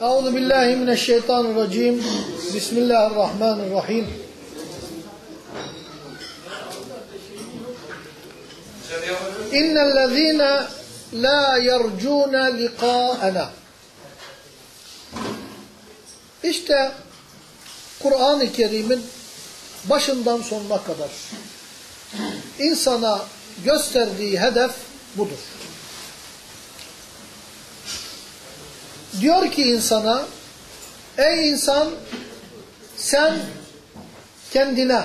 Euzu billahi mineşşeytanirracim. Bismillahirrahmanirrahim. İnnellezîne la yercûne liqâ'ena. İşte Kur'an-ı Kerim'in başından sonuna kadar insana gösterdiği hedef budur. Diyor ki insana, ey insan sen kendine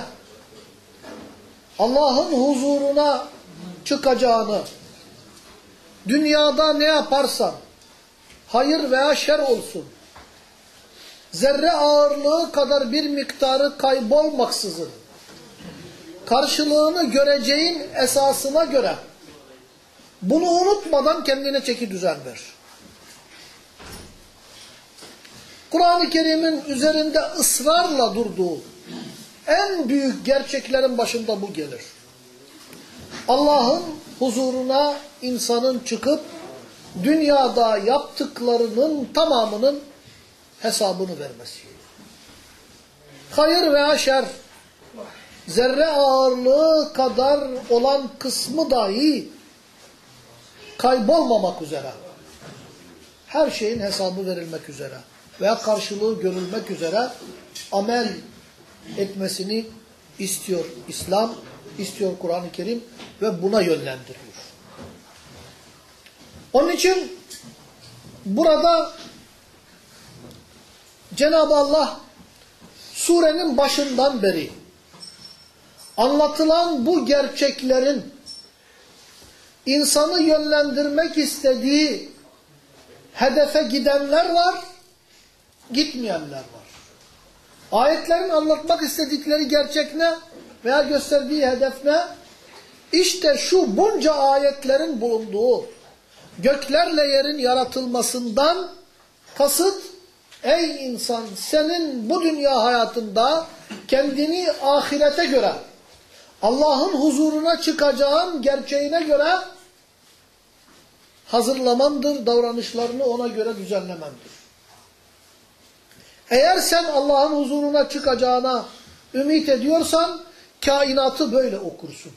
Allah'ın huzuruna çıkacağını, dünyada ne yaparsan, hayır veya şer olsun, zerre ağırlığı kadar bir miktarı kaybolmaksızın, karşılığını göreceğin esasına göre, bunu unutmadan kendine çeki düzen ver. Kur'an-ı Kerim'in üzerinde ısrarla durduğu en büyük gerçeklerin başında bu gelir. Allah'ın huzuruna insanın çıkıp dünyada yaptıklarının tamamının hesabını vermesi. Hayır veya şer, zerre ağırlığı kadar olan kısmı dahi kaybolmamak üzere, her şeyin hesabı verilmek üzere veya karşılığı görülmek üzere amel etmesini istiyor İslam, istiyor Kur'an-ı Kerim ve buna yönlendiriyor. Onun için burada Cenab-ı Allah surenin başından beri anlatılan bu gerçeklerin insanı yönlendirmek istediği hedefe gidenler var, gitmeyenler var. Ayetlerin anlatmak istedikleri gerçek ne veya gösterdiği hedef ne? İşte şu bunca ayetlerin bulunduğu göklerle yerin yaratılmasından kasıt ey insan senin bu dünya hayatında kendini ahirete göre Allah'ın huzuruna çıkacağın gerçeğine göre hazırlamandır, davranışlarını ona göre düzenlemendir. Eğer sen Allah'ın huzuruna çıkacağına ümit ediyorsan kainatı böyle okursun.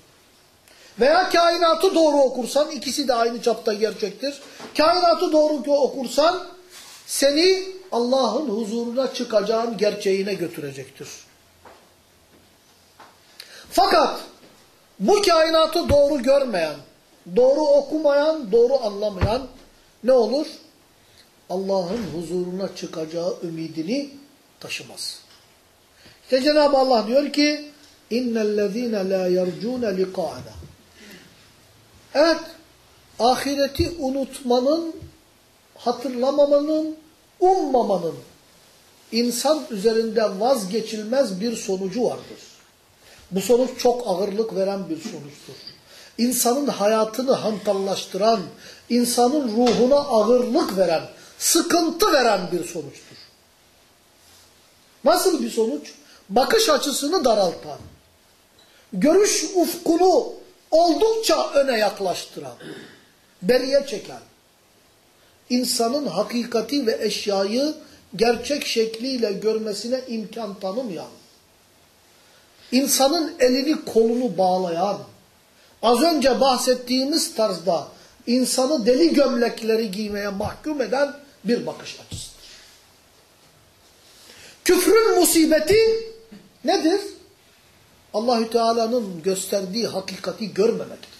Veya kainatı doğru okursan ikisi de aynı çapta gerçektir. Kainatı doğru okursan seni Allah'ın huzuruna çıkacağın gerçeğine götürecektir. Fakat bu kainatı doğru görmeyen, doğru okumayan, doğru anlamayan ne olur? Allah'ın huzuruna çıkacağı ümidini taşımaz. İşte Cenab-ı Allah diyor ki اِنَّ la يَرْجُونَ لِقَاءَنَا Evet, ahireti unutmanın, hatırlamamanın, ummamanın insan üzerinde vazgeçilmez bir sonucu vardır. Bu sonuç çok ağırlık veren bir sonuçtur. İnsanın hayatını hantallaştıran, insanın ruhuna ağırlık veren, sıkıntı veren bir sonuçtur. Nasıl bir sonuç? Bakış açısını daraltan, görüş ufkunu oldukça öne yaklaştıran, beriye çeken, insanın hakikati ve eşyayı gerçek şekliyle görmesine imkan tanımayan, insanın elini kolunu bağlayan, az önce bahsettiğimiz tarzda insanı deli gömlekleri giymeye mahkum eden bir bakış açısıdır. Küfrün musibeti nedir? Allahü Teala'nın gösterdiği hakikati görmemektir.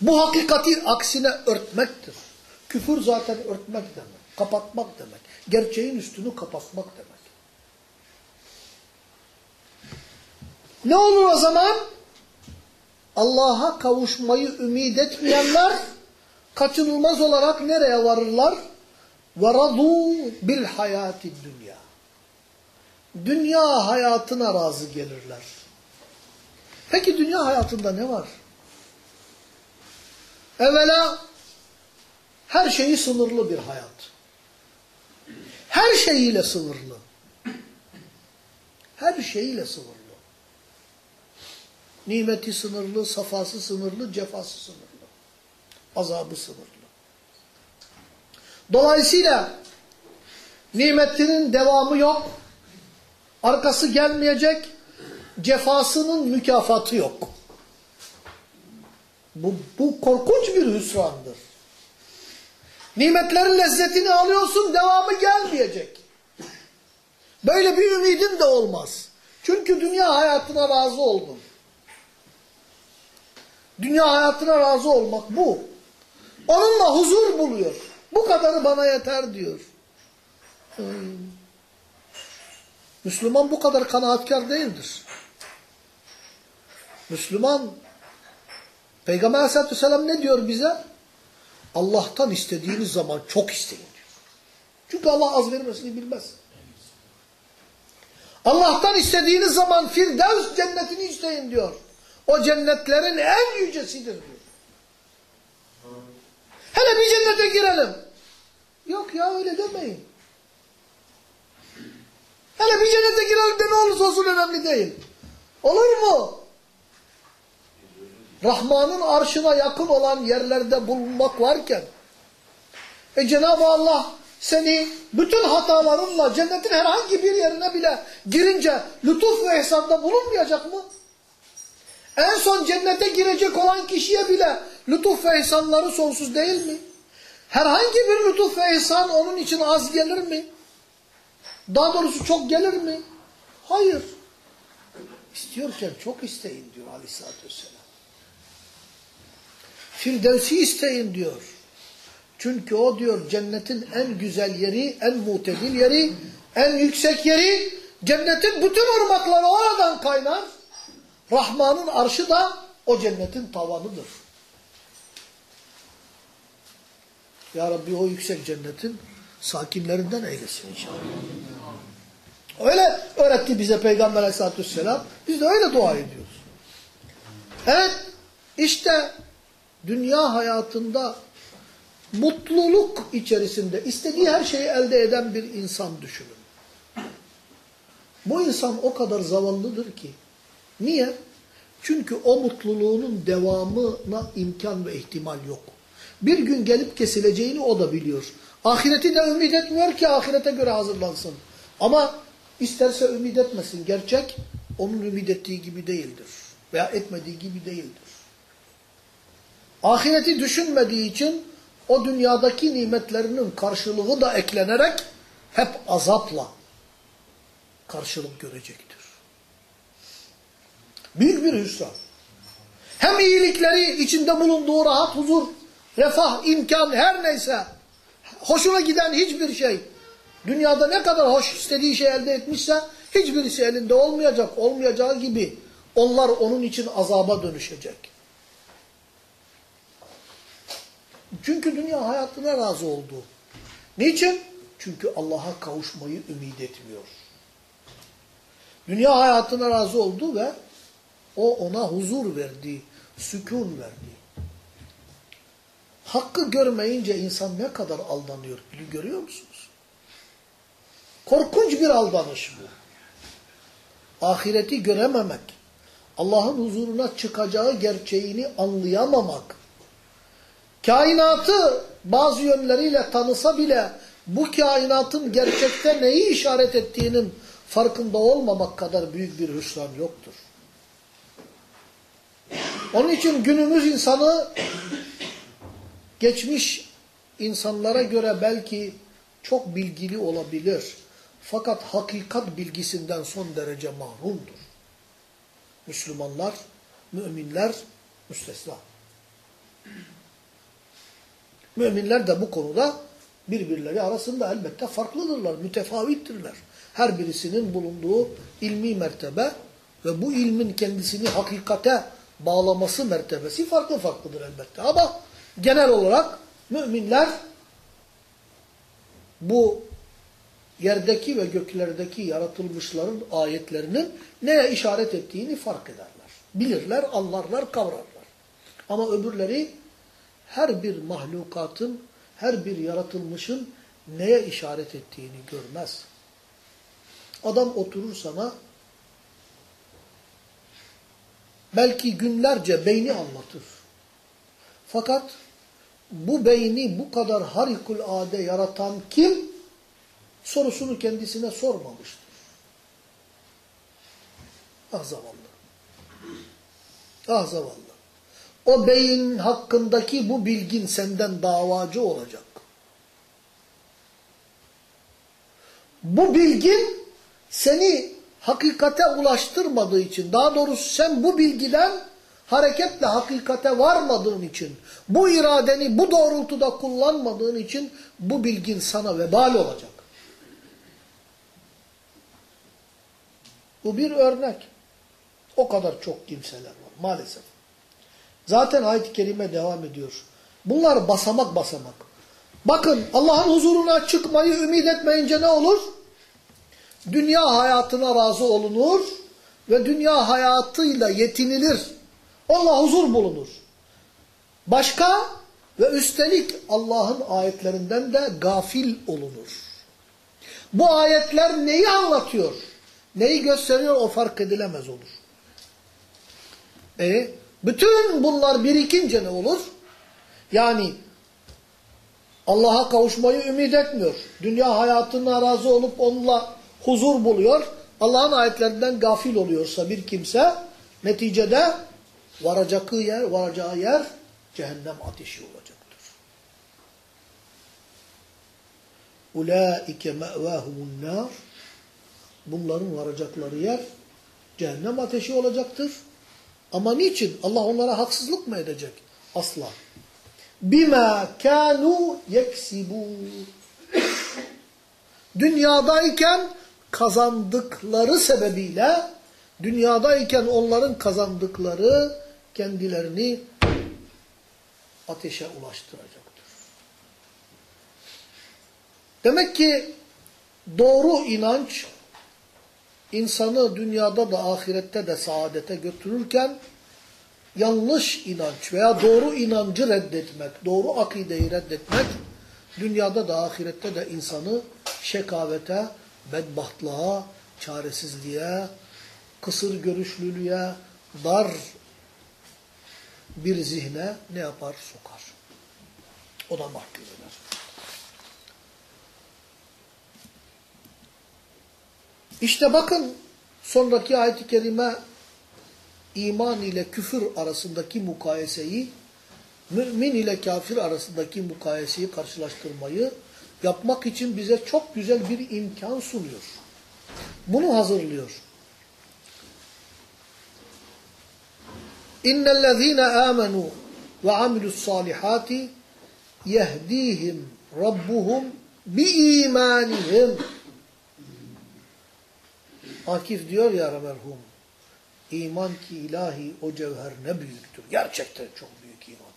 Bu hakikati aksine örtmektir. Küfür zaten örtmek demek, kapatmak demek. Gerçeğin üstünü kapatmak demek. Ne olur o zaman? Allah'a kavuşmayı ümit etmeyenler kaçınılmaz olarak nereye varırlar? وَرَضُوا بِالْحَيَاتِ dünya. Dünya hayatına razı gelirler. Peki dünya hayatında ne var? Evvela her şeyi sınırlı bir hayat. Her şeyiyle sınırlı. Her şeyiyle sınırlı. Nimeti sınırlı, safası sınırlı, cefası sınırlı. Azabı sınırlı. Dolayısıyla Nimetinin devamı yok. Arkası gelmeyecek. Cefasının mükafatı yok. Bu, bu korkunç bir hüsrandır. Nimetlerin lezzetini alıyorsun, devamı gelmeyecek. Böyle bir ümidin de olmaz. Çünkü dünya hayatına razı oldun. Dünya hayatına razı olmak bu. Onunla huzur buluyor. Bu kadarı bana yeter diyor. Müslüman bu kadar kanaatkar değildir. Müslüman Peygamber aleyhissalatü vesselam ne diyor bize? Allah'tan istediğiniz zaman çok isteyin diyor. Çünkü Allah az vermesini bilmez. Allah'tan istediğiniz zaman Firdevs cennetini isteyin diyor. O cennetlerin en yücesidir diyor. Hele bir cennete girelim. Yok ya öyle demeyin. Hele bir cennete girelim de ne olursa olsun önemli değil. Olur mu? Rahman'ın arşına yakın olan yerlerde bulunmak varken e Cenab-ı Allah seni bütün hatalarınla cennetin herhangi bir yerine bile girince lütuf ve ihsanda bulunmayacak mı? En son cennete girecek olan kişiye bile lütuf ve ihsanları sonsuz değil mi? Herhangi bir lütuf ve ihsan onun için az gelir mi? Daha doğrusu çok gelir mi? Hayır. İstiyorken çok isteyin diyor aleyhissalatü vesselam. Firdevsi isteyin diyor. Çünkü o diyor cennetin en güzel yeri, en mutedil yeri, en yüksek yeri, cennetin bütün ırmakları oradan kaynar. Rahman'ın arşı da o cennetin tavanıdır. Ya Rabbi o yüksek cennetin sakinlerinden eylesin inşallah. Öyle öğretti bize Peygamber aleyhissalatü vesselam. Biz de öyle dua ediyoruz. Evet işte dünya hayatında mutluluk içerisinde istediği her şeyi elde eden bir insan düşünün. Bu insan o kadar zavallıdır ki. Niye? Çünkü o mutluluğunun devamına imkan ve ihtimal yok. Bir gün gelip kesileceğini o da biliyor. Ahireti de ümit etmiyor ki ahirete göre hazırlansın. Ama isterse ümit etmesin. Gerçek onun ümit ettiği gibi değildir. Veya etmediği gibi değildir. Ahireti düşünmediği için o dünyadaki nimetlerinin karşılığı da eklenerek hep azapla karşılık görecektir. Büyük bir hüsran. Hem iyilikleri içinde bulunduğu rahat, huzur, refah, imkan her neyse hoşuna giden hiçbir şey dünyada ne kadar hoş istediği şey elde etmişse hiçbirisi elinde olmayacak, olmayacağı gibi onlar onun için azaba dönüşecek. Çünkü dünya hayatına razı oldu. Niçin? Çünkü Allah'a kavuşmayı ümit etmiyor. Dünya hayatına razı oldu ve o ona huzur verdi, sükun verdi. Hakkı görmeyince insan ne kadar aldanıyor görüyor musunuz? Korkunç bir aldanış bu. Ahireti görememek, Allah'ın huzuruna çıkacağı gerçeğini anlayamamak, kainatı bazı yönleriyle tanısa bile bu kainatın gerçekte neyi işaret ettiğinin farkında olmamak kadar büyük bir hüsran yoktur. Onun için günümüz insanı geçmiş insanlara göre belki çok bilgili olabilir. Fakat hakikat bilgisinden son derece mahrumdur. Müslümanlar, müminler müstesna. Müminler de bu konuda birbirleri arasında elbette farklıdırlar, mütefavittirler. Her birisinin bulunduğu ilmi mertebe ve bu ilmin kendisini hakikate bağlaması mertebesi farklı farklıdır elbette. Ama genel olarak müminler bu yerdeki ve göklerdeki yaratılmışların ayetlerinin neye işaret ettiğini fark ederler. Bilirler, anlarlar, kavrarlar. Ama öbürleri her bir mahlukatın, her bir yaratılmışın neye işaret ettiğini görmez. Adam oturur sana belki günlerce beyni anlatır. Fakat bu beyni bu kadar harikulade yaratan kim? sorusunu kendisine sormamıştır. Ah zavallı. Ah zavallı. O beyin hakkındaki bu bilgin senden davacı olacak. Bu bilgin seni hakikate ulaştırmadığı için, daha doğrusu sen bu bilgiden hareketle hakikate varmadığın için, bu iradeni bu doğrultuda kullanmadığın için bu bilgin sana vebal olacak. Bu bir örnek. O kadar çok kimseler var maalesef. Zaten ayet-i kerime devam ediyor. Bunlar basamak basamak. Bakın Allah'ın huzuruna çıkmayı ümit etmeyince ne olur? Dünya hayatına razı olunur ve dünya hayatıyla yetinilir. Allah huzur bulunur. Başka ve üstelik Allah'ın ayetlerinden de gafil olunur. Bu ayetler neyi anlatıyor? Neyi gösteriyor o fark edilemez olur. E, bütün bunlar birikince ne olur? Yani Allah'a kavuşmayı ümit etmiyor. Dünya hayatına razı olup onunla huzur buluyor. Allah'ın ayetlerinden gafil oluyorsa bir kimse neticede varacağı yer, varacağı yer cehennem ateşi olacaktır. Ulaike me'vahumun nar Bunların varacakları yer cehennem ateşi olacaktır. Ama niçin? Allah onlara haksızlık mı edecek? Asla. Bima kanu yeksibu. Dünyadayken kazandıkları sebebiyle dünyadayken onların kazandıkları kendilerini ateşe ulaştıracaktır. Demek ki doğru inanç insanı dünyada da ahirette de saadete götürürken yanlış inanç veya doğru inancı reddetmek, doğru akideyi reddetmek dünyada da ahirette de insanı şekavete, bedbahtlığa, çaresizliğe, kısır görüşlülüğe, dar bir zihne ne yapar? Sokar. O da mahkum eder. İşte bakın sonraki ayet-i kerime iman ile küfür arasındaki mukayeseyi, mümin ile kafir arasındaki mukayeseyi karşılaştırmayı yapmak için bize çok güzel bir imkan sunuyor. Bunu hazırlıyor. İnnellezîne âmenû ve amilussâlihâti yehdîhim rabbuhum biîmânihim. Akif diyor ya merhum, iman ki ilahi o cevher ne büyüktür. Gerçekten çok büyük iman.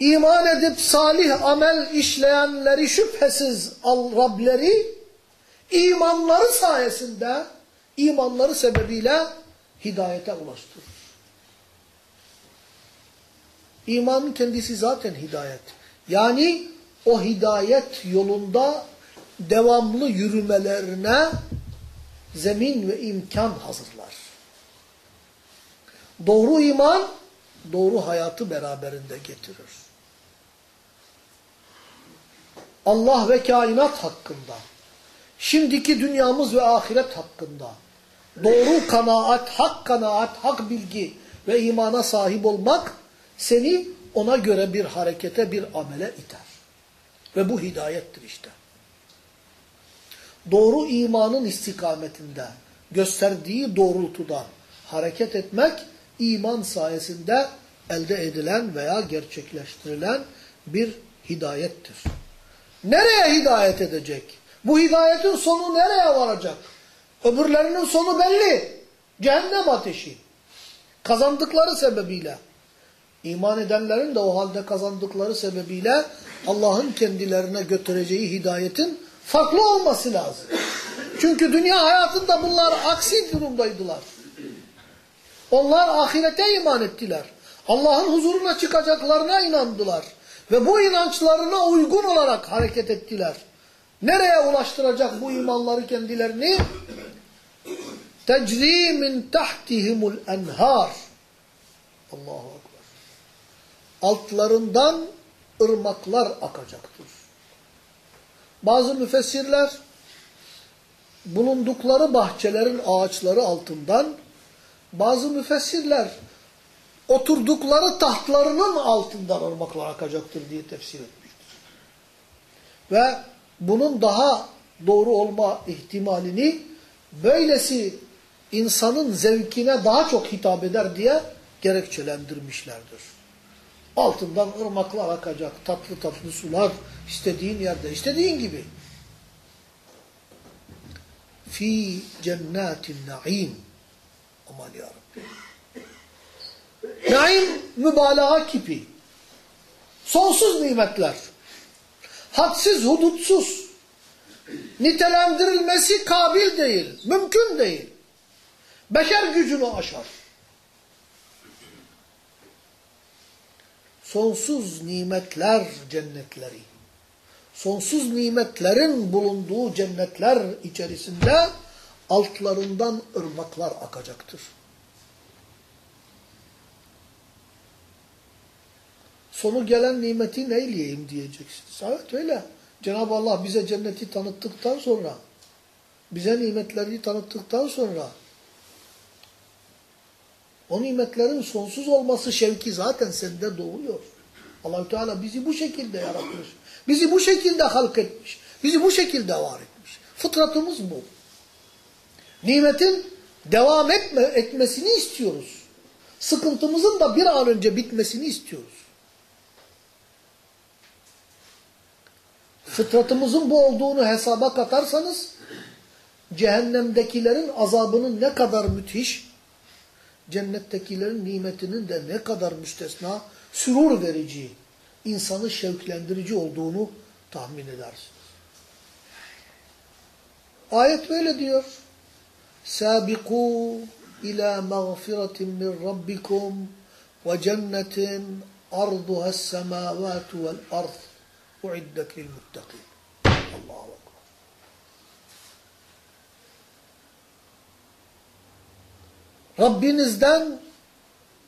İman edip salih amel işleyenleri şüphesiz al Rableri imanları sayesinde, imanları sebebiyle hidayete ulaştırır. İmanın kendisi zaten hidayet. Yani o hidayet yolunda devamlı yürümelerine zemin ve imkan hazırlar. Doğru iman, doğru hayatı beraberinde getirir. Allah ve kainat hakkında, şimdiki dünyamız ve ahiret hakkında, doğru kanaat, hak kanaat, hak bilgi ve imana sahip olmak, seni ona göre bir harekete, bir amele iter. Ve bu hidayettir işte doğru imanın istikametinde gösterdiği doğrultuda hareket etmek iman sayesinde elde edilen veya gerçekleştirilen bir hidayettir. Nereye hidayet edecek? Bu hidayetin sonu nereye varacak? Öbürlerinin sonu belli. Cehennem ateşi. Kazandıkları sebebiyle. İman edenlerin de o halde kazandıkları sebebiyle Allah'ın kendilerine götüreceği hidayetin farklı olması lazım. Çünkü dünya hayatında bunlar aksi durumdaydılar. Onlar ahirete iman ettiler. Allah'ın huzuruna çıkacaklarına inandılar. Ve bu inançlarına uygun olarak hareket ettiler. Nereye ulaştıracak bu imanları kendilerini? Tecri min tahtihimul enhar. Allahu Ekber. Altlarından ırmaklar akacaktır. Bazı müfessirler bulundukları bahçelerin ağaçları altından, bazı müfessirler oturdukları tahtlarının altından ırmaklar akacaktır diye tefsir etmiştir. Ve bunun daha doğru olma ihtimalini böylesi insanın zevkine daha çok hitap eder diye gerekçelendirmişlerdir. Altından ırmaklar akacak, tatlı tatlı sular istediğin yerde, istediğin gibi. Fi cennetin naim. Aman yarabbim. Naim mübalağa kipi. Sonsuz nimetler. Hadsiz, hudutsuz. Nitelendirilmesi kabil değil, mümkün değil. Beşer gücünü aşar. Sonsuz nimetler cennetleri. Sonsuz nimetlerin bulunduğu cennetler içerisinde altlarından ırmaklar akacaktır. Sonu gelen nimeti neyleyeyim diyeceksiniz. Evet öyle. Cenab-ı Allah bize cenneti tanıttıktan sonra, bize nimetleri tanıttıktan sonra, o nimetlerin sonsuz olması şevki zaten sende doğuyor. Allahü Teala bizi bu şekilde yaratmış. Bizi bu şekilde halk etmiş. Bizi bu şekilde var etmiş. Fıtratımız bu. Nimetin devam etme, etmesini istiyoruz. Sıkıntımızın da bir an önce bitmesini istiyoruz. Fıtratımızın bu olduğunu hesaba katarsanız, cehennemdekilerin azabının ne kadar müthiş, cennettekilerin nimetinin de ne kadar müstesna, sürur verici, insanı şevklendirici olduğunu tahmin edersiniz. Ayet böyle diyor. Sabiqu ila mağfiratin min rabbikum ve cennetin arduhas semavatu vel ard uiddet lil muttakin. Allahu ekber. Rabbinizden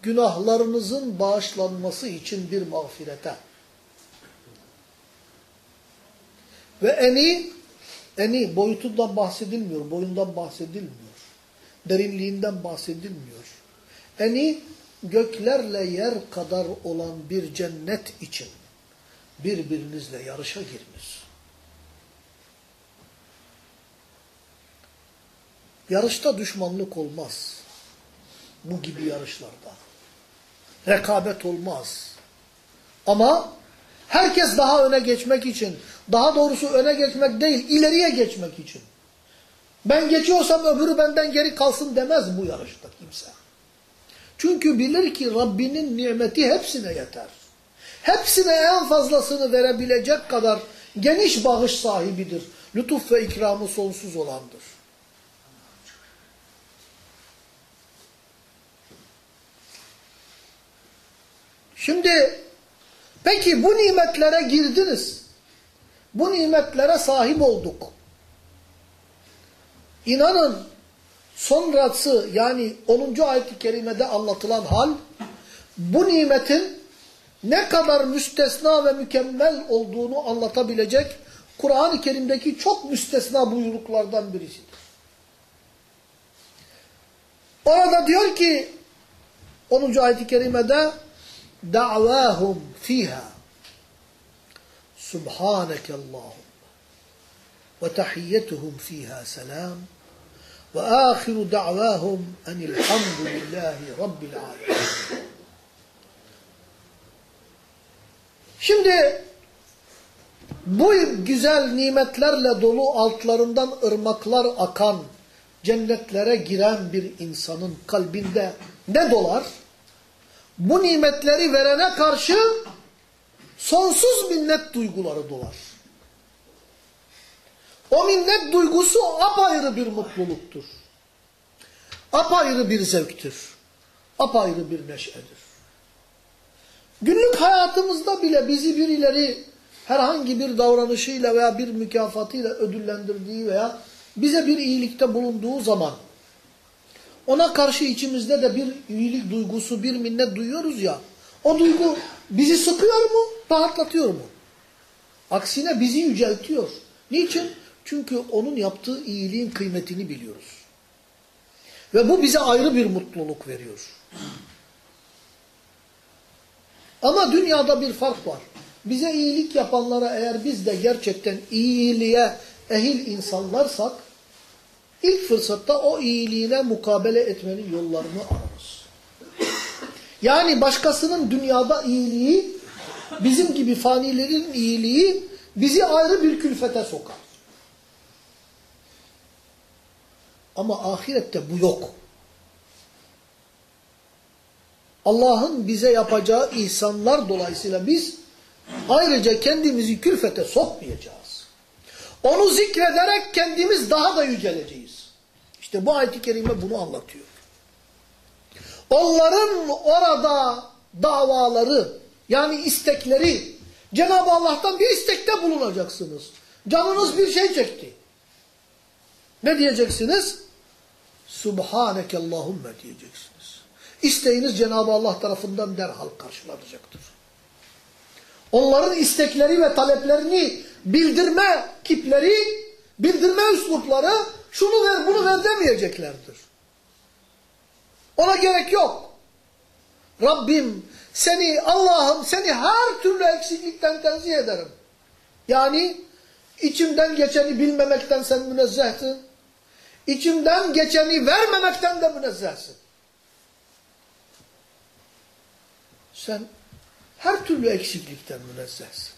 günahlarınızın bağışlanması için bir mağfirete. Ve eni, eni boyutundan bahsedilmiyor, boyundan bahsedilmiyor. Derinliğinden bahsedilmiyor. Eni göklerle yer kadar olan bir cennet için birbirinizle yarışa girmiş. Yarışta düşmanlık olmaz. Bu gibi yarışlarda. Rekabet olmaz. Ama herkes daha öne geçmek için, daha doğrusu öne geçmek değil, ileriye geçmek için. Ben geçiyorsam öbürü benden geri kalsın demez bu yarışta kimse. Çünkü bilir ki Rabbinin nimeti hepsine yeter. Hepsine en fazlasını verebilecek kadar geniş bağış sahibidir. Lütuf ve ikramı sonsuz olandır. Şimdi peki bu nimetlere girdiniz. Bu nimetlere sahip olduk. İnanın sonrası yani 10. ayet-i kerimede anlatılan hal bu nimetin ne kadar müstesna ve mükemmel olduğunu anlatabilecek Kur'an-ı Kerim'deki çok müstesna buyruklardan birisidir. Orada diyor ki 10. ayet-i kerimede da'vahum fiha subhaneke Allahum ve tahiyyetuhum fiha selam ve ahiru da'vahum enilhamdülillahi rabbil alemin. Şimdi bu güzel nimetlerle dolu altlarından ırmaklar akan cennetlere giren bir insanın kalbinde ne dolar? Bu nimetleri verene karşı sonsuz minnet duyguları dolar. O minnet duygusu apayrı bir mutluluktur. Apayrı bir zevktir. Apayrı bir neşedir. Günlük hayatımızda bile bizi birileri herhangi bir davranışıyla veya bir mükafatıyla ödüllendirdiği veya bize bir iyilikte bulunduğu zaman ona karşı içimizde de bir iyilik duygusu, bir minnet duyuyoruz ya. O duygu bizi sıkıyor mu, rahatlatıyor mu? Aksine bizi yüceltiyor. Niçin? Çünkü onun yaptığı iyiliğin kıymetini biliyoruz. Ve bu bize ayrı bir mutluluk veriyor. Ama dünyada bir fark var. Bize iyilik yapanlara eğer biz de gerçekten iyiliğe ehil insanlarsak, ilk fırsatta o iyiliğine mukabele etmenin yollarını ararız. Yani başkasının dünyada iyiliği, bizim gibi fanilerin iyiliği bizi ayrı bir külfete sokar. Ama ahirette bu yok. Allah'ın bize yapacağı ihsanlar dolayısıyla biz ayrıca kendimizi külfete sokmayacağız. Onu zikrederek kendimiz daha da yüceleceğiz. İşte bu ayet-i kerime bunu anlatıyor. Onların orada davaları yani istekleri Cenab-ı Allah'tan bir istekte bulunacaksınız. Canınız bir şey çekti. Ne diyeceksiniz? Subhaneke Allahümme diyeceksiniz. İsteğiniz Cenab-ı Allah tarafından derhal karşılanacaktır. Onların istekleri ve taleplerini bildirme kipleri, bildirme üslupları şunu ver bunu ver demeyeceklerdir. Ona gerek yok. Rabbim seni Allah'ım seni her türlü eksiklikten tenzih ederim. Yani içimden geçeni bilmemekten sen münezzehsin. İçimden geçeni vermemekten de münezzehsin. Sen her türlü eksiklikten münezzehsin.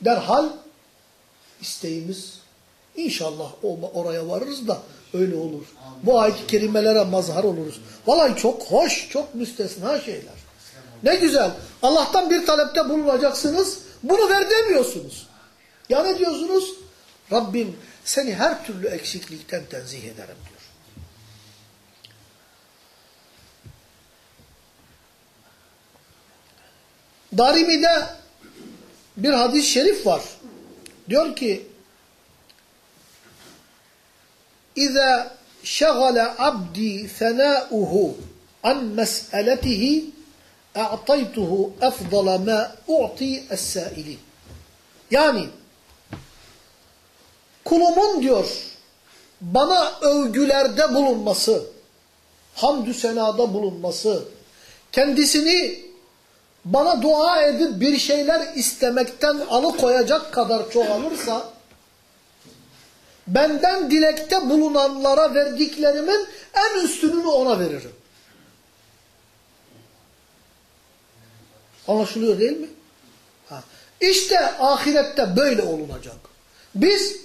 Derhal isteğimiz inşallah oraya varırız da öyle olur. Bu ayet-i kerimelere mazhar oluruz. Vallahi çok hoş, çok müstesna şeyler. Ne güzel. Allah'tan bir talepte bulunacaksınız. Bunu ver demiyorsunuz. Ya ne diyorsunuz? Rabbim seni her türlü eksiklikten tenzih ederim diyor. Darimi'de bir hadis-i şerif var. Diyor ki İza şagala abdi fenâuhu an mes'eletihi a'taytuhu efdala ma u'ti es-sâili. Yani kulumun diyor bana övgülerde bulunması, hamdü senada bulunması, kendisini bana dua edip bir şeyler istemekten alıkoyacak kadar çoğalırsa, benden dilekte bulunanlara verdiklerimin en üstününü ona veririm. Anlaşılıyor değil mi? Ha. İşte ahirette böyle olunacak. Biz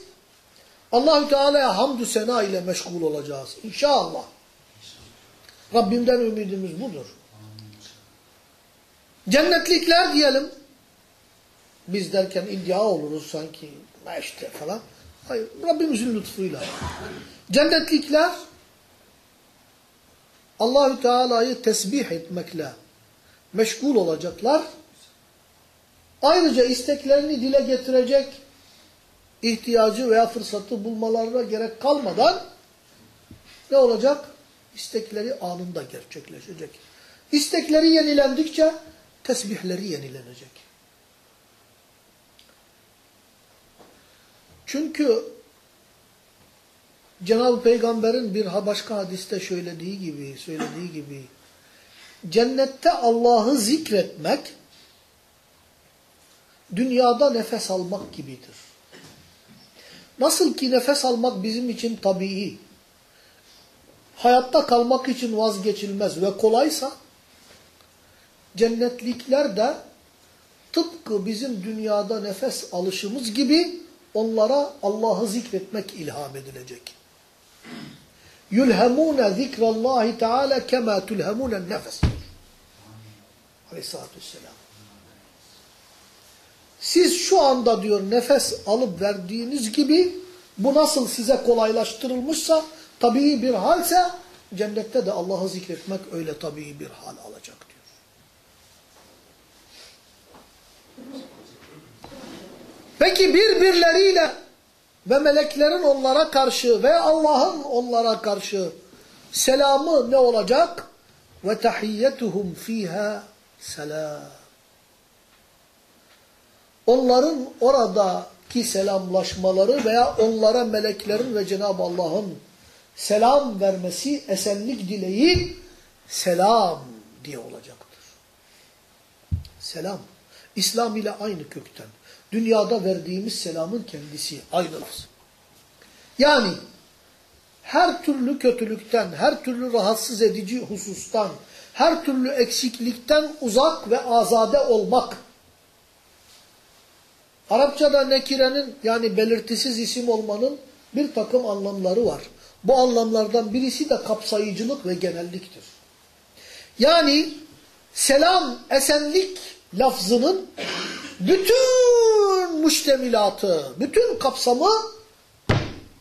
Allahü Teala'ya hamdü sena ile meşgul olacağız. İnşallah. Rabbimden ümidimiz budur. Cennetlikler diyelim. Biz derken iddia oluruz sanki işte falan. Hayır. Rabbimizin lütfuyla. Cennetlikler Allahü Teala'yı tesbih etmekle meşgul olacaklar. Ayrıca isteklerini dile getirecek ihtiyacı veya fırsatı bulmalarına gerek kalmadan ne olacak? İstekleri anında gerçekleşecek. İstekleri yenilendikçe tesbihleri yenilenecek. Çünkü Cenab-ı Peygamber'in bir başka hadiste söylediği gibi, söylediği gibi cennette Allah'ı zikretmek dünyada nefes almak gibidir. Nasıl ki nefes almak bizim için tabii, hayatta kalmak için vazgeçilmez ve kolaysa, cennetlikler de tıpkı bizim dünyada nefes alışımız gibi onlara Allah'ı zikretmek ilham edilecek. Yulhemûne zikrallahi teâlâ kemâ tulhemûnen nefes. Aleyhissalatu vesselam. Siz şu anda diyor nefes alıp verdiğiniz gibi bu nasıl size kolaylaştırılmışsa tabii bir halse cennette de Allah'ı zikretmek öyle tabii bir hal alacak diyor. Peki birbirleriyle ve meleklerin onlara karşı ve Allah'ın onlara karşı selamı ne olacak? Ve tahiyyetuhum fiha selam. Onların orada ki selamlaşmaları veya onlara meleklerin ve Cenab-ı Allah'ın selam vermesi, esenlik dileği selam diye olacaktır. Selam. İslam ile aynı kökten. Dünyada verdiğimiz selamın kendisi aynı. Yani her türlü kötülükten, her türlü rahatsız edici husustan, her türlü eksiklikten uzak ve azade olmak. Arapçada nekirenin yani belirtisiz isim olmanın bir takım anlamları var. Bu anlamlardan birisi de kapsayıcılık ve genelliktir. Yani selam, esenlik lafzının bütün müştemilatı, bütün kapsamı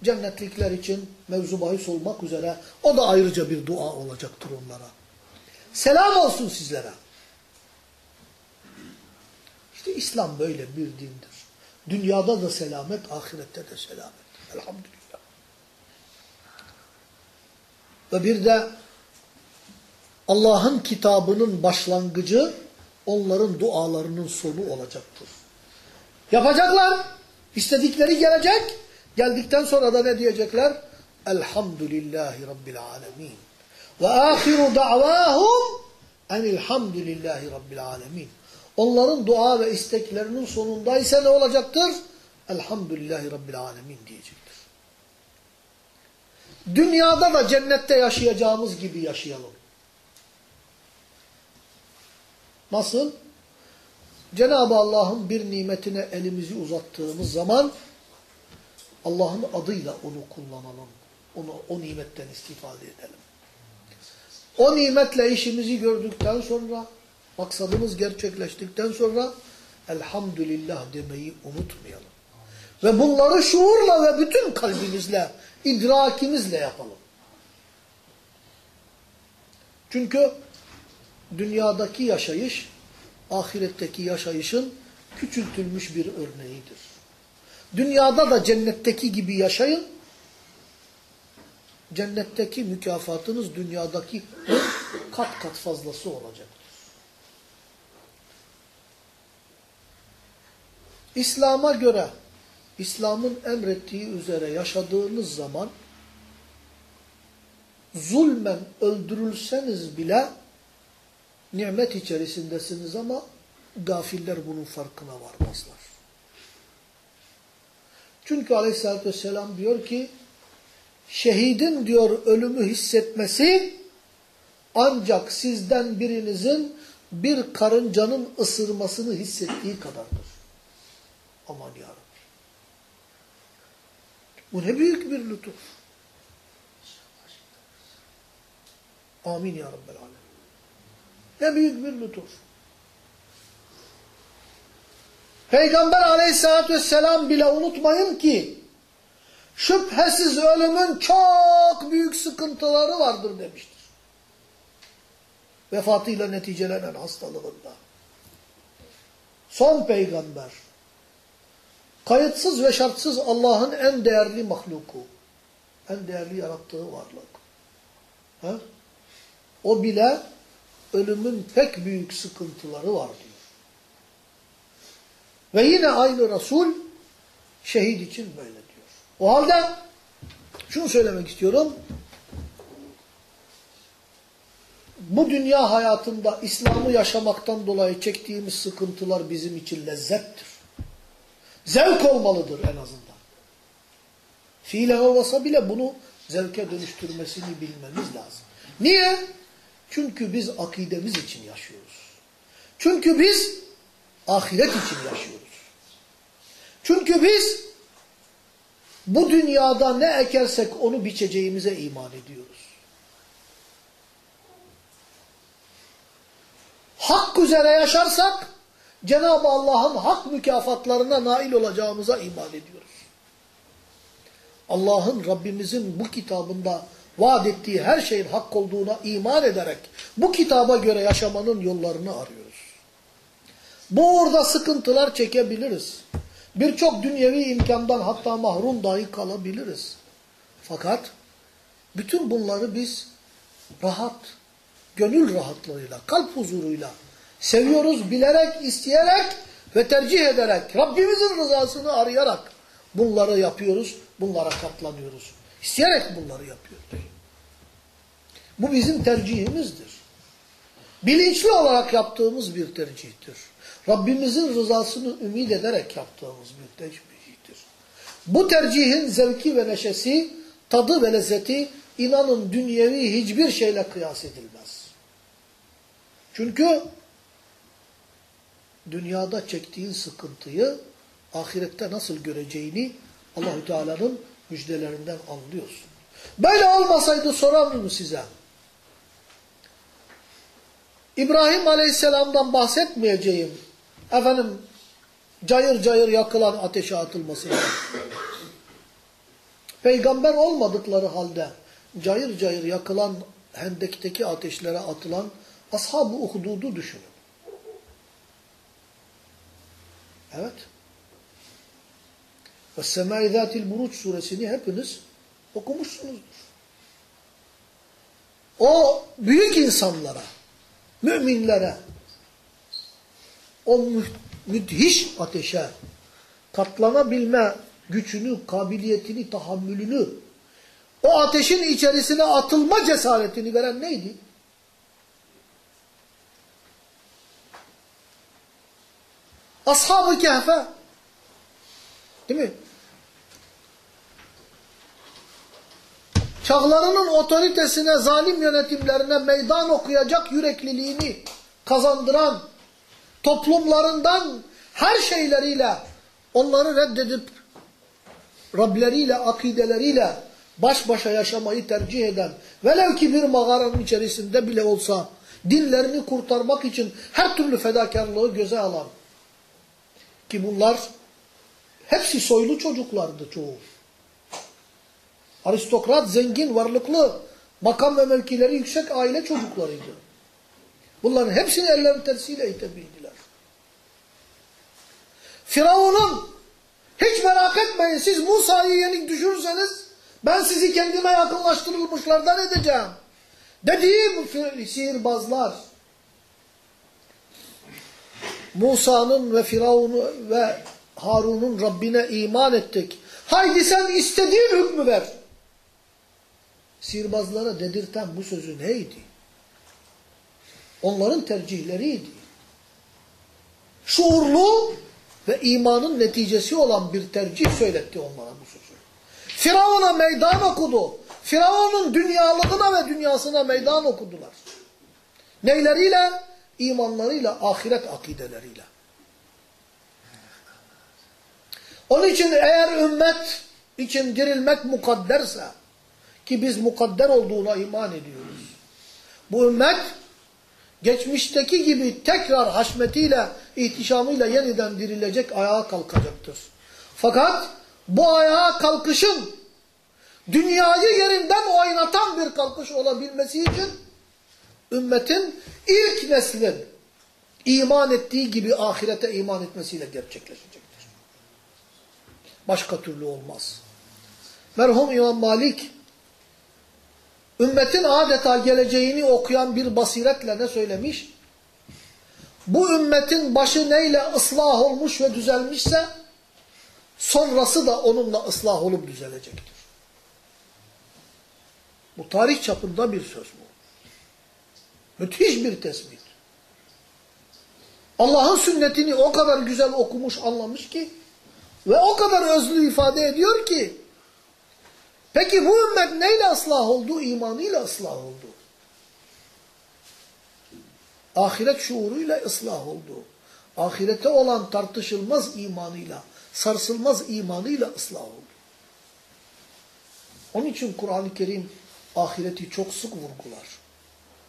cennetlikler için mevzu bahis olmak üzere o da ayrıca bir dua olacaktır onlara. Selam olsun sizlere. İşte İslam böyle bir dindir. Dünyada da selamet, ahirette de selamet. Elhamdülillah. Ve bir de Allah'ın kitabının başlangıcı onların dualarının sonu olacaktır. Yapacaklar. İstedikleri gelecek. Geldikten sonra da ne diyecekler? Elhamdülillahi Rabbil alemin. Ve ahiru da'vahum enilhamdülillahi Rabbil alemin. Onların dua ve isteklerinin sonunda ise ne olacaktır? Elhamdülillahi Rabbil alemin diyecektir. Dünyada da cennette yaşayacağımız gibi yaşayalım. Nasıl? Cenab-ı Allah'ın bir nimetine elimizi uzattığımız zaman Allah'ın adıyla onu kullanalım. Onu, o nimetten istifade edelim. O nimetle işimizi gördükten sonra, maksadımız gerçekleştikten sonra elhamdülillah demeyi unutmayalım. Ve bunları şuurla ve bütün kalbimizle, idrakimizle yapalım. Çünkü dünyadaki yaşayış, ahiretteki yaşayışın küçültülmüş bir örneğidir. Dünyada da cennetteki gibi yaşayın. Cennetteki mükafatınız dünyadaki kat kat fazlası olacaktır. İslam'a göre, İslam'ın emrettiği üzere yaşadığınız zaman zulmen öldürülseniz bile nimet içerisindesiniz ama gafiller bunun farkına varmazlar. Çünkü aleyhissalatü vesselam diyor ki şehidin diyor ölümü hissetmesi ancak sizden birinizin bir karıncanın ısırmasını hissettiği kadardır. Aman ya Rabbi. Bu ne büyük bir lütuf. Amin ya Rabbel Alem. Ne büyük bir lütuf. Peygamber aleyhissalatü vesselam bile unutmayın ki şüphesiz ölümün çok büyük sıkıntıları vardır demiştir. Vefatıyla neticelenen hastalığında. Son peygamber. Kayıtsız ve şartsız Allah'ın en değerli mahluku. En değerli yarattığı varlık. Ha? O bile ölümün pek büyük sıkıntıları var diyor. Ve yine aynı Resul şehit için böyle diyor. O halde şunu söylemek istiyorum. Bu dünya hayatında İslam'ı yaşamaktan dolayı çektiğimiz sıkıntılar bizim için lezzettir. Zevk olmalıdır en azından. Fiilen olmasa bile bunu zevke dönüştürmesini bilmemiz lazım. Niye? Çünkü biz akidemiz için yaşıyoruz. Çünkü biz ahiret için yaşıyoruz. Çünkü biz bu dünyada ne ekersek onu biçeceğimize iman ediyoruz. Hak üzere yaşarsak Cenab-ı Allah'ın hak mükafatlarına nail olacağımıza iman ediyoruz. Allah'ın Rabbimizin bu kitabında vaat ettiği her şeyin hak olduğuna iman ederek bu kitaba göre yaşamanın yollarını arıyoruz. Bu orada sıkıntılar çekebiliriz. Birçok dünyevi imkandan hatta mahrum dahi kalabiliriz. Fakat bütün bunları biz rahat, gönül rahatlığıyla, kalp huzuruyla seviyoruz, bilerek, isteyerek ve tercih ederek, Rabbimizin rızasını arayarak bunları yapıyoruz, bunlara katlanıyoruz. İsteyerek bunları yapıyoruz. Bu bizim tercihimizdir. Bilinçli olarak yaptığımız bir tercihtir. Rabbimizin rızasını ümit ederek yaptığımız bir tercihtir. Bu tercihin zevki ve neşesi, tadı ve lezzeti inanın dünyevi hiçbir şeyle kıyas edilmez. Çünkü dünyada çektiğin sıkıntıyı ahirette nasıl göreceğini Allahü Teala'nın müjdelerinden anlıyorsun. Böyle olmasaydı sorar mı size? İbrahim Aleyhisselam'dan bahsetmeyeceğim. Efendim cayır cayır yakılan ateşe atılmasını. Peygamber olmadıkları halde cayır cayır yakılan hendekteki ateşlere atılan ashab-ı uhdudu düşünün. Evet. Semâi Zâtil Buruç suresini hepiniz okumuşsunuzdur. O büyük insanlara, müminlere, o mü müthiş ateşe katlanabilme gücünü, kabiliyetini, tahammülünü, o ateşin içerisine atılma cesaretini veren neydi? Ashab-ı Kehfe. Değil mi? Çağlarının otoritesine, zalim yönetimlerine meydan okuyacak yürekliliğini kazandıran, toplumlarından her şeyleriyle onları reddedip Rableriyle, akideleriyle baş başa yaşamayı tercih eden, velev ki bir mağaranın içerisinde bile olsa dinlerini kurtarmak için her türlü fedakarlığı göze alan, ki bunlar hepsi soylu çocuklardı çoğu. Aristokrat, zengin, varlıklı, makam ve mevkileri yüksek aile çocuklarıydı. Bunların hepsini ellerin tersiyle itebildiler. Firavun'un hiç merak etmeyin siz Musa'yı yenik düşürürseniz ben sizi kendime yakınlaştırılmışlardan edeceğim. Dediğim sihirbazlar Musa'nın ve Firavun'u ve Harun'un Rabbine iman ettik. Haydi sen istediğin hükmü ver. Sihirbazlara dedirten bu sözü neydi? Onların tercihleriydi. Şuurlu ve imanın neticesi olan bir tercih söyletti onlara bu sözü. Firavun'a meydan okudu. Firavun'un dünyalığına ve dünyasına meydan okudular. Neyleriyle? İmanlarıyla, ahiret akideleriyle. Onun için eğer ümmet için dirilmek mukadderse, ki biz mukadder olduğuna iman ediyoruz. Bu ümmet geçmişteki gibi tekrar haşmetiyle, ihtişamıyla yeniden dirilecek, ayağa kalkacaktır. Fakat bu ayağa kalkışın dünyayı yerinden oynatan bir kalkış olabilmesi için ümmetin ilk neslin iman ettiği gibi ahirete iman etmesiyle gerçekleşecektir. Başka türlü olmaz. Merhum İmam Malik ümmetin adeta geleceğini okuyan bir basiretle ne söylemiş? Bu ümmetin başı neyle ıslah olmuş ve düzelmişse sonrası da onunla ıslah olup düzelecektir. Bu tarih çapında bir söz bu. Müthiş bir tespit. Allah'ın sünnetini o kadar güzel okumuş, anlamış ki ve o kadar özlü ifade ediyor ki peki bu ümmet neyle ıslah oldu? İmanıyla ıslah oldu. Ahiret şuuruyla ıslah oldu. Ahirete olan tartışılmaz imanıyla, sarsılmaz imanıyla ıslah oldu. Onun için Kur'an-ı Kerim ahireti çok sık vurgular.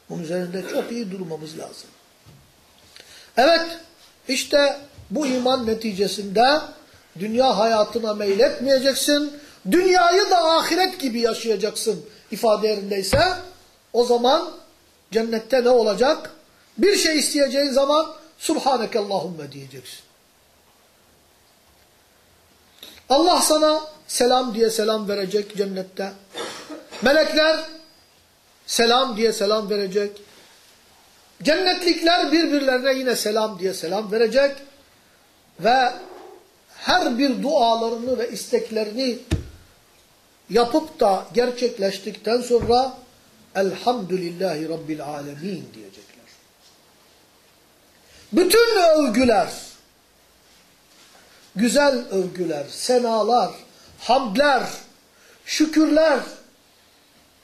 Bunun üzerinde çok iyi durmamız lazım. Evet, işte bu iman neticesinde dünya hayatına meyletmeyeceksin, dünyayı da ahiret gibi yaşayacaksın ifade yerindeyse, o zaman cennette ne olacak? Bir şey isteyeceğin zaman Subhaneke Allahümme diyeceksin. Allah sana selam diye selam verecek cennette. Melekler selam diye selam verecek. Cennetlikler birbirlerine yine selam diye selam verecek. ve her bir dualarını ve isteklerini yapıp da gerçekleştikten sonra Elhamdülillahi Rabbil Alemin diyecekler. Bütün övgüler, güzel övgüler, senalar, hamdler, şükürler,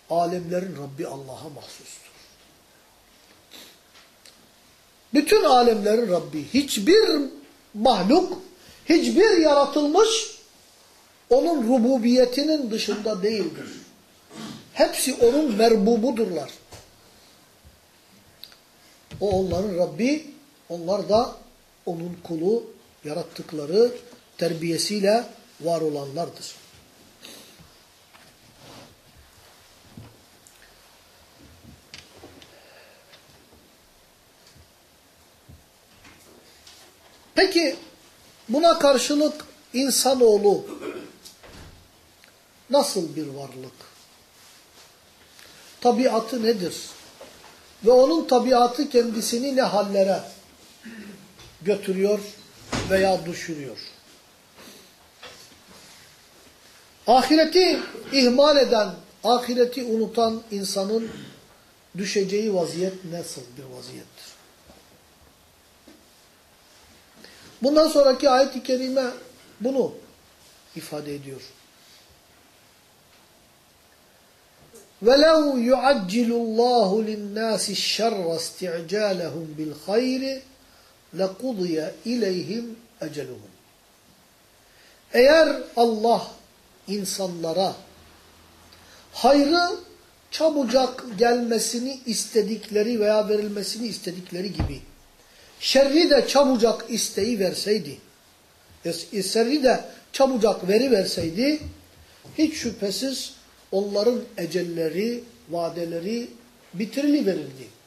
alemlerin Rabbi Allah'a mahsustur. Bütün alemlerin Rabbi, hiçbir mahluk, hiçbir yaratılmış onun rububiyetinin dışında değildir. Hepsi onun merbubudurlar. O onların Rabbi, onlar da onun kulu, yarattıkları terbiyesiyle var olanlardır. Peki buna karşılık insanoğlu nasıl bir varlık? Tabiatı nedir? Ve onun tabiatı kendisini ne hallere götürüyor veya düşürüyor? Ahireti ihmal eden, ahireti unutan insanın düşeceği vaziyet nasıl bir vaziyettir? Bundan sonraki ayet-i kerime bunu ifade ediyor. وَلَوْ يُعَجِّلُ اللّٰهُ لِلنَّاسِ الشَّرَّ اسْتِعْجَالَهُمْ بِالْخَيْرِ لَقُضِيَ اِلَيْهِمْ اَجَلُهُمْ Eğer Allah insanlara hayrı çabucak gelmesini istedikleri veya verilmesini istedikleri gibi şerri de çabucak isteği verseydi, şerri de çabucak veri verseydi, hiç şüphesiz onların ecelleri, vadeleri bitiriliverirdi.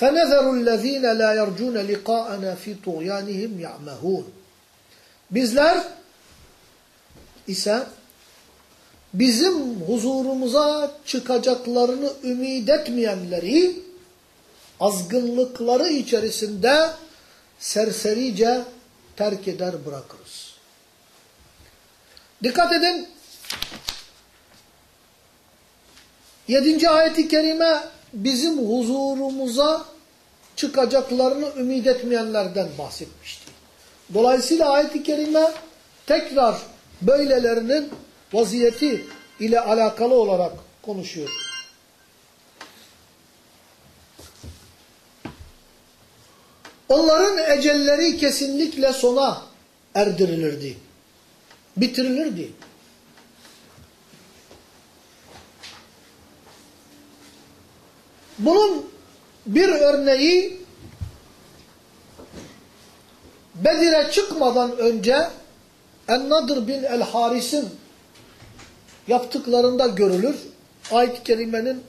فَنَذَرُ الَّذ۪ينَ لَا يَرْجُونَ لِقَاءَنَا ف۪ي طُغْيَانِهِمْ يَعْمَهُونَ Bizler ise bizim huzurumuza çıkacaklarını ümit etmeyenleri azgınlıkları içerisinde serserice terk eder bırakırız. Dikkat edin. Yedinci ayeti kerime bizim huzurumuza çıkacaklarını ümit etmeyenlerden bahsetmişti. Dolayısıyla ayeti kerime tekrar böylelerinin vaziyeti ile alakalı olarak konuşuyor. Onların ecelleri kesinlikle sona erdirilirdi. Bitirilirdi. Bunun bir örneği Bedir'e çıkmadan önce En-Nadir bin El-Haris'in yaptıklarında görülür. Ayet-i Kerime'nin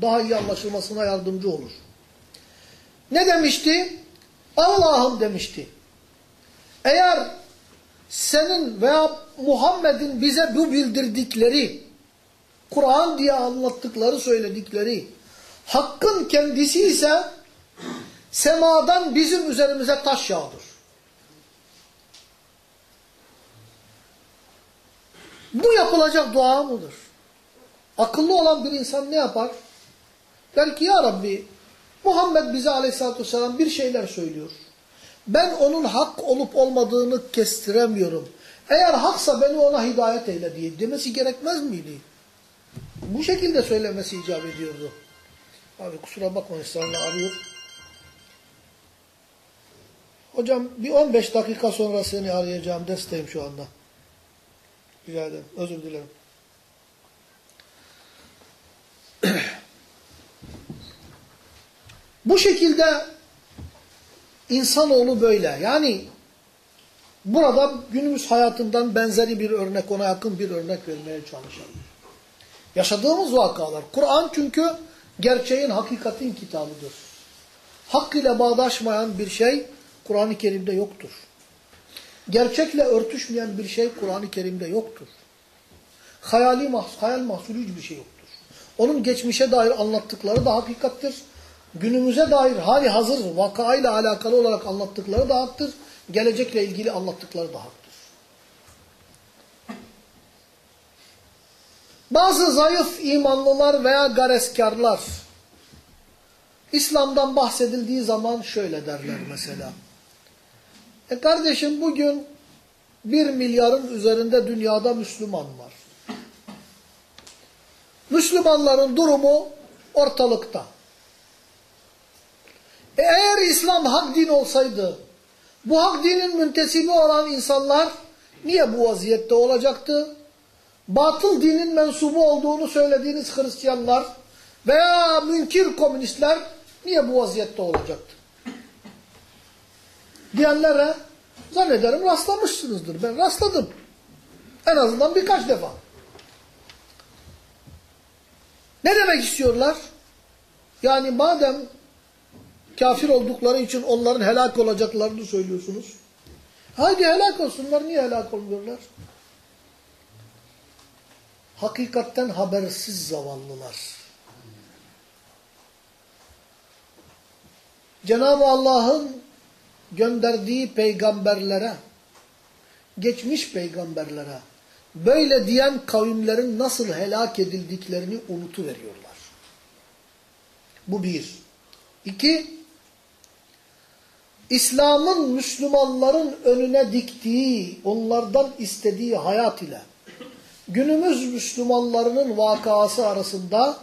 daha iyi anlaşılmasına yardımcı olur. Ne demişti? Allah'ım demişti. Eğer senin veya Muhammed'in bize bu bildirdikleri, Kur'an diye anlattıkları, söyledikleri, hakkın kendisi ise semadan bizim üzerimize taş yağdır. Bu yapılacak dua mıdır? Akıllı olan bir insan ne yapar? Der ki ya Rabbi Muhammed bize aleyhissalatü vesselam bir şeyler söylüyor. Ben onun hak olup olmadığını kestiremiyorum. Eğer haksa beni ona hidayet eyle diye demesi gerekmez miydi? Bu şekilde söylemesi icap ediyordu. Abi kusura bakma ısrarla arıyor. Hocam bir 15 dakika sonra seni arayacağım. Desteğim şu anda. Rica ederim. Özür dilerim. Bu şekilde insanoğlu böyle. Yani burada günümüz hayatından benzeri bir örnek, ona yakın bir örnek vermeye çalışalım. Yaşadığımız vakalar. Kur'an çünkü gerçeğin, hakikatin kitabıdır. Hak ile bağdaşmayan bir şey Kur'an-ı Kerim'de yoktur. Gerçekle örtüşmeyen bir şey Kur'an-ı Kerim'de yoktur. Hayali mahs hayal mahsulü hiçbir şey yoktur. Onun geçmişe dair anlattıkları da hakikattir. Günümüze dair hali hazır vakayla alakalı olarak anlattıkları da haktır. gelecekle ilgili anlattıkları da haktır. Bazı zayıf imanlılar veya gareskarlar İslam'dan bahsedildiği zaman şöyle derler mesela. E kardeşim bugün bir milyarın üzerinde dünyada Müslüman var. Müslümanların durumu ortalıkta. E eğer İslam hak din olsaydı, bu hak dinin müntesibi olan insanlar niye bu vaziyette olacaktı? Batıl dinin mensubu olduğunu söylediğiniz Hristiyanlar veya münkir komünistler niye bu vaziyette olacaktı? Diyenlere zannederim rastlamışsınızdır. Ben rastladım. En azından birkaç defa. Ne demek istiyorlar? Yani madem kafir oldukları için onların helak olacaklarını söylüyorsunuz. Haydi helak olsunlar. Niye helak olmuyorlar? Hakikatten habersiz zavallılar. Cenab-ı Allah'ın gönderdiği peygamberlere, geçmiş peygamberlere, böyle diyen kavimlerin nasıl helak edildiklerini unutuveriyorlar. Bu bir. İki, İslam'ın Müslümanların önüne diktiği, onlardan istediği hayat ile günümüz Müslümanlarının vakası arasında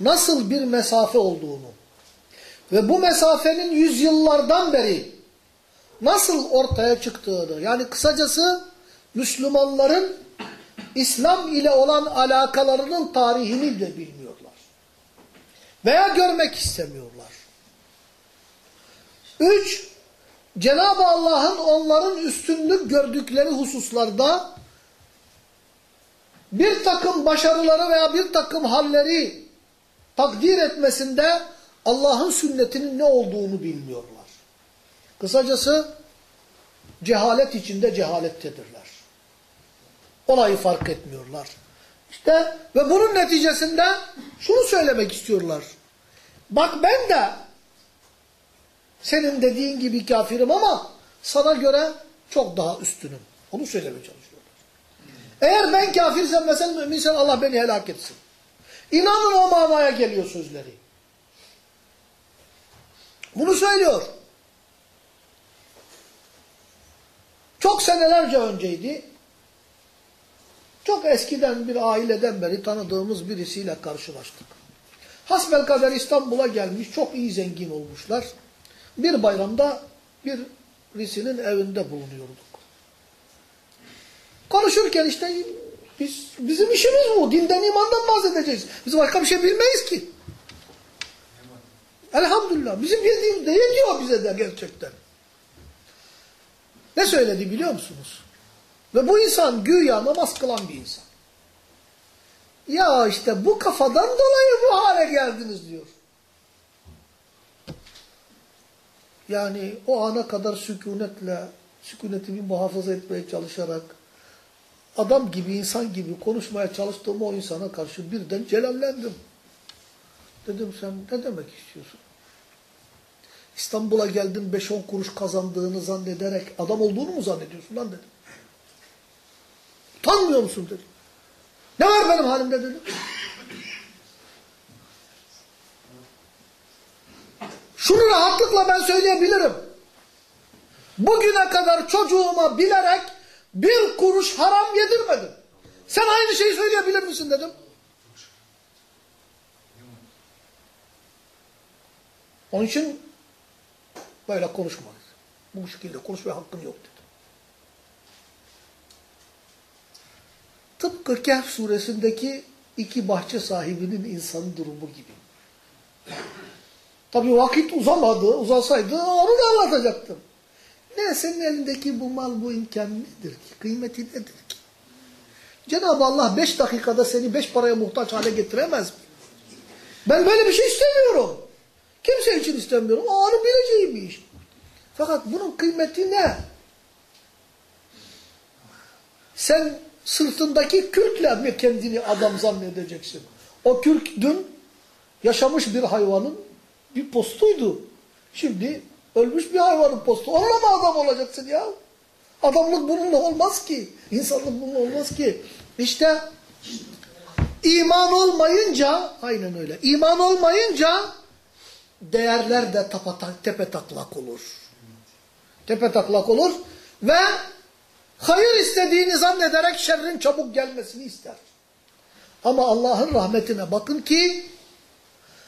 nasıl bir mesafe olduğunu ve bu mesafenin yüzyıllardan beri nasıl ortaya çıktığını yani kısacası Müslümanların İslam ile olan alakalarının tarihini de bilmiyorlar. Veya görmek istemiyorlar. Üç, Cenab-ı Allah'ın onların üstünlük gördükleri hususlarda bir takım başarıları veya bir takım halleri takdir etmesinde Allah'ın sünnetinin ne olduğunu bilmiyorlar. Kısacası cehalet içinde cehalettedirler. Olayı fark etmiyorlar. İşte ve bunun neticesinde şunu söylemek istiyorlar. Bak ben de senin dediğin gibi kafirim ama sana göre çok daha üstünüm. Onu söylemeye çalışıyorlar. Eğer ben kafirsem ve sen müminsen Allah beni helak etsin. İnanın o manaya geliyor sözleri. Bunu söylüyor. Çok senelerce önceydi. Çok eskiden bir aileden beri tanıdığımız birisiyle karşılaştık. Hasbelkader İstanbul'a gelmiş, çok iyi zengin olmuşlar. Bir bayramda birisinin evinde bulunuyorduk. Konuşurken işte biz, bizim işimiz bu. Dinden imandan bahsedeceğiz. Biz başka bir şey bilmeyiz ki. Elhamdülillah. Bizim bildiğimiz de yetiyor bize de gerçekten. Ne söyledi biliyor musunuz? Ve bu insan güya namaz kılan bir insan. Ya işte bu kafadan dolayı bu hale geldiniz diyor. Yani o ana kadar sükunetle, sükunetimi muhafaza etmeye çalışarak, adam gibi, insan gibi konuşmaya çalıştığım o insana karşı birden celallendim. Dedim sen ne demek istiyorsun? İstanbul'a geldin 5-10 kuruş kazandığını zannederek adam olduğunu mu zannediyorsun lan dedim. Utanmıyor musun dedim. Ne var benim halimde dedim. Şunu rahatlıkla ben söyleyebilirim. Bugüne kadar çocuğuma bilerek bir kuruş haram yedirmedim. Sen aynı şeyi söyleyebilir misin dedim. Onun için böyle konuşmayız. Bu şekilde konuşmaya hakkın yok dedi. Tıpkı Kehf suresindeki iki bahçe sahibinin insanın durumu gibi. Tabi vakit uzamadı, uzasaydı onu da anlatacaktım. Ne senin elindeki bu mal, bu imkan nedir ki? Kıymeti nedir ki? Cenab-ı Allah beş dakikada seni beş paraya muhtaç hale getiremez mi? Ben böyle bir şey istemiyorum. Kimse için istemiyorum. O onun bileceği bir iş. Fakat bunun kıymeti ne? Sen sırtındaki kürkle mi kendini adam zannedeceksin? O kürk dün yaşamış bir hayvanın bir postuydu. Şimdi Ölmüş bir hayvanın postu. Onunla mı adam olacaksın ya? Adamlık bununla olmaz ki. İnsanlık bununla olmaz ki. İşte iman olmayınca, aynen öyle. İman olmayınca değerler de tepe taklak olur. Tepe taklak olur ve hayır istediğini zannederek şerrin çabuk gelmesini ister. Ama Allah'ın rahmetine bakın ki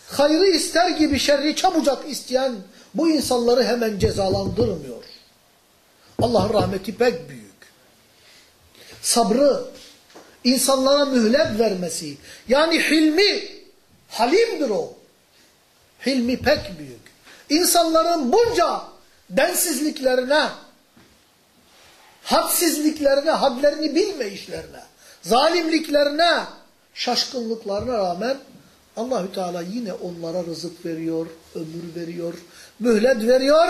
hayrı ister gibi şerri çabucak isteyen bu insanları hemen cezalandırmıyor. Allah'ın rahmeti pek büyük. Sabrı, insanlara mühlet vermesi, yani hilmi, halimdir o. Hilmi pek büyük. İnsanların bunca densizliklerine, hadsizliklerine, hadlerini bilmeyişlerine, zalimliklerine, şaşkınlıklarına rağmen Allahü Teala yine onlara rızık veriyor, ömür veriyor, mühlet veriyor.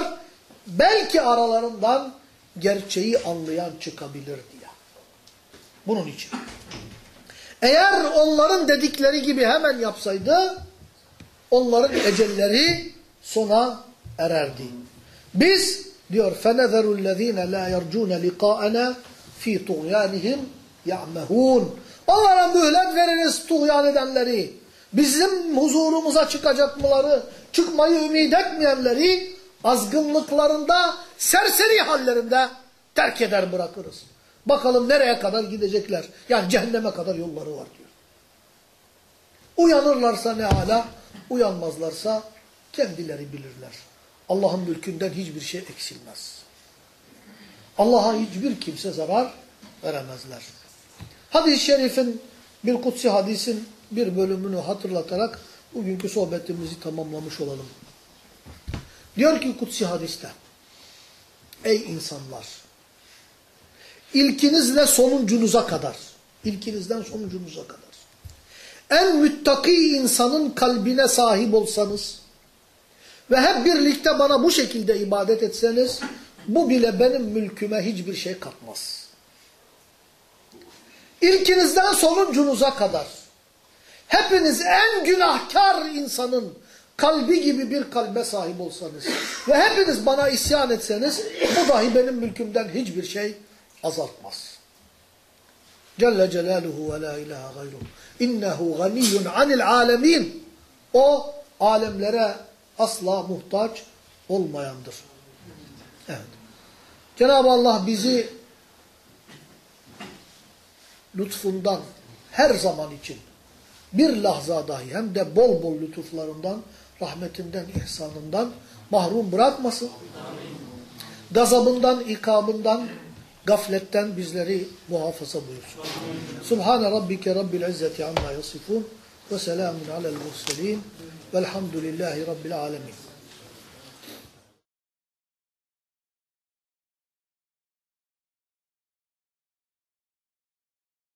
Belki aralarından gerçeği anlayan çıkabilir diye. Bunun için. Eğer onların dedikleri gibi hemen yapsaydı, onların ecelleri sona ererdi. Biz diyor فَنَذَرُ الَّذ۪ينَ لَا يَرْجُونَ لِقَاءَنَا ف۪ي طُغْيَانِهِمْ يَعْمَهُونَ Onlara mühlet veririz tuğyan edenleri. Bizim huzurumuza çıkacakları, çıkmayı ümit etmeyenleri azgınlıklarında, serseri hallerinde terk eder bırakırız. Bakalım nereye kadar gidecekler. Yani cehenneme kadar yolları var diyor. Uyanırlarsa ne hala, uyanmazlarsa kendileri bilirler. Allah'ın mülkünden hiçbir şey eksilmez. Allah'a hiçbir kimse zarar veremezler. Hadis-i şerifin bir kutsi hadisin bir bölümünü hatırlatarak bugünkü sohbetimizi tamamlamış olalım. Diyor ki kutsi hadiste Ey insanlar ilkinizle sonuncunuza kadar ilkinizden sonuncunuza kadar en müttaki insanın kalbine sahip olsanız ve hep birlikte bana bu şekilde ibadet etseniz bu bile benim mülküme hiçbir şey katmaz. İlkinizden sonuncunuza kadar hepiniz en günahkar insanın kalbi gibi bir kalbe sahip olsanız ve hepiniz bana isyan etseniz bu dahi benim mülkümden hiçbir şey azaltmaz. Celle Celaluhu ve la ilahe gayruhu. İnnehu ganiyyun anil alemin. O alemlere asla muhtaç olmayandır. Evet. Cenab-ı Allah bizi lütfundan her zaman için bir lahza dahi hem de bol bol lütuflarından, rahmetinden, ihsanından mahrum bırakmasın. Gazabından, ikabından, gafletten bizleri muhafaza buyursun. Subhane rabbike rabbil izzeti amma yasifun ve selamun alel murselin velhamdülillahi rabbil alemin.